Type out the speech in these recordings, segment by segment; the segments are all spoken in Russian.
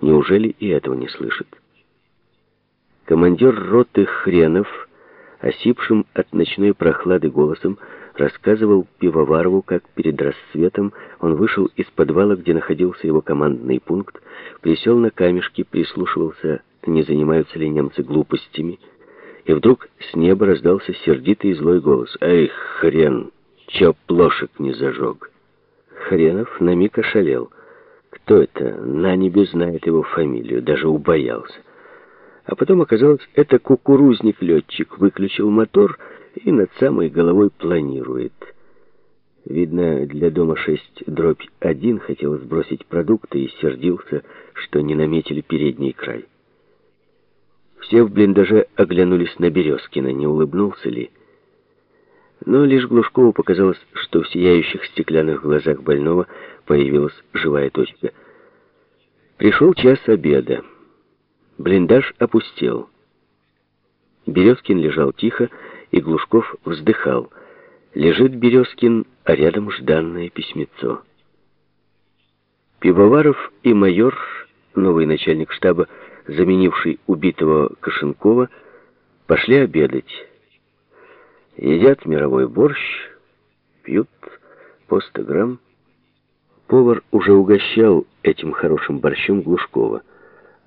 Неужели и этого не слышит? Командир роты Хренов, осипшим от ночной прохлады голосом, рассказывал Пивоварову, как перед рассветом он вышел из подвала, где находился его командный пункт, присел на камешки, прислушивался, не занимаются ли немцы глупостями, и вдруг с неба раздался сердитый и злой голос. «Эй, хрен, чё плошек не зажег?» Хренов на миг ошалел. Кто это? На небе знает его фамилию, даже убоялся. А потом оказалось, это кукурузник-летчик выключил мотор и над самой головой планирует. Видно, для дома 6 дробь 1 хотел сбросить продукты и сердился, что не наметили передний край. Все в блиндаже оглянулись на Березкина, не улыбнулся ли. Но лишь Глушкову показалось, что в сияющих стеклянных глазах больного появилась живая точка. Пришел час обеда. Блиндаж опустел. Березкин лежал тихо, и Глушков вздыхал. Лежит Березкин, а рядом жданное письмецо. Пивоваров и майор, новый начальник штаба, заменивший убитого Кошенкова, пошли обедать. Едят мировой борщ, пьют по 100 грамм. Повар уже угощал этим хорошим борщом Глушкова,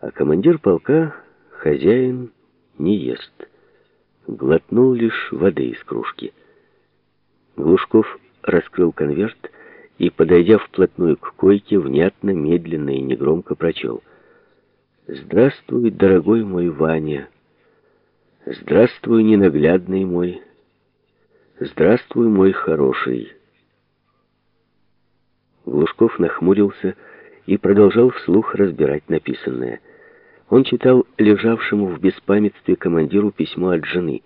а командир полка, хозяин, не ест. Глотнул лишь воды из кружки. Глушков раскрыл конверт и, подойдя вплотную к койке, внятно, медленно и негромко прочел. «Здравствуй, дорогой мой Ваня! Здравствуй, ненаглядный мой!» «Здравствуй, мой хороший!» Глушков нахмурился и продолжал вслух разбирать написанное. Он читал лежавшему в беспамятстве командиру письмо от жены.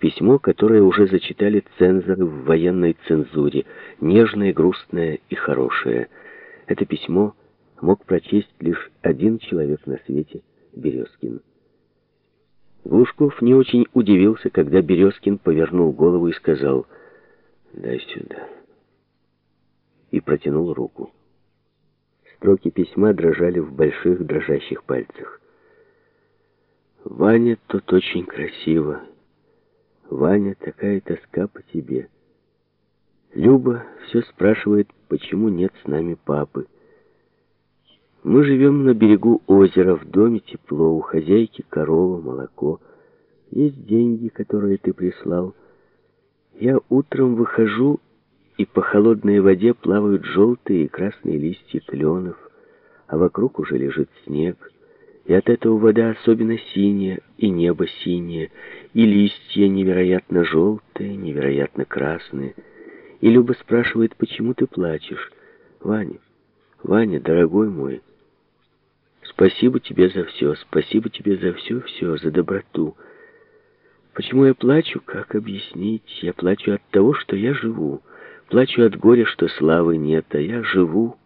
Письмо, которое уже зачитали цензоры в военной цензуре, нежное, грустное и хорошее. Это письмо мог прочесть лишь один человек на свете — Березкин. Глушков не очень удивился, когда Березкин повернул голову и сказал «Дай сюда» и протянул руку. Строки письма дрожали в больших дрожащих пальцах. «Ваня, тут очень красиво. Ваня, такая тоска по тебе. Люба все спрашивает, почему нет с нами папы. Мы живем на берегу озера, в доме тепло, у хозяйки корова, молоко. Есть деньги, которые ты прислал. Я утром выхожу, и по холодной воде плавают желтые и красные листья кленов, а вокруг уже лежит снег. И от этого вода особенно синяя, и небо синее, и листья невероятно желтые, невероятно красные. И Люба спрашивает, почему ты плачешь? Ваня, Ваня, дорогой мой, Спасибо тебе за все, спасибо тебе за все-все, за доброту. Почему я плачу, как объяснить? Я плачу от того, что я живу. Плачу от горя, что славы нет, а я живу.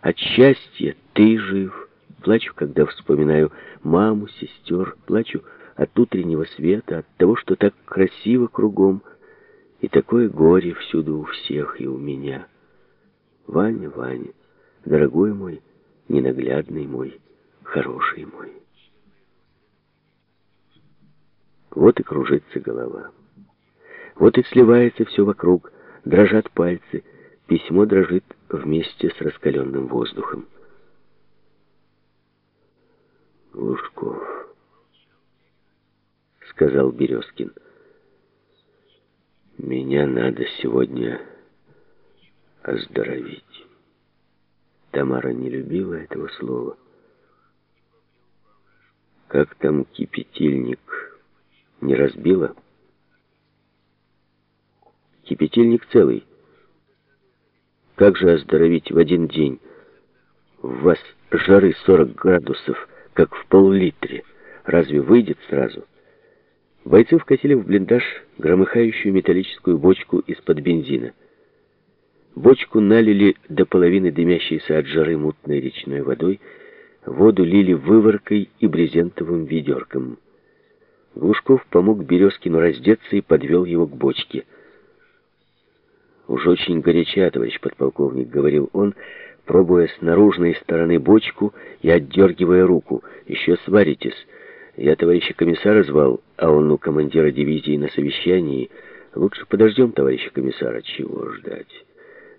От счастья ты жив. Плачу, когда вспоминаю маму, сестер. Плачу от утреннего света, от того, что так красиво кругом. И такое горе всюду у всех и у меня. Ваня, Ваня, дорогой мой, ненаглядный мой, хороший мой. Вот и кружится голова. Вот и сливается все вокруг, дрожат пальцы, письмо дрожит вместе с раскаленным воздухом. «Глушков», — сказал Березкин, — «меня надо сегодня оздоровить». Тамара не любила этого слова. Как там кипятильник не разбила? Кипятильник целый. Как же оздоровить в один день? В вас жары 40 градусов, как в пол-литре. Разве выйдет сразу? Бойцы вкатили в блиндаж громыхающую металлическую бочку из-под бензина. Бочку налили до половины дымящейся от жары мутной речной водой, воду лили выворкой и брезентовым ведерком. Глушков помог Березкину раздеться и подвел его к бочке. «Уж очень горяча, товарищ подполковник», — говорил он, пробуя с наружной стороны бочку и отдергивая руку. «Еще сваритесь. Я товарища комиссара звал, а он у командира дивизии на совещании. Лучше подождем товарища комиссара. Чего ждать?»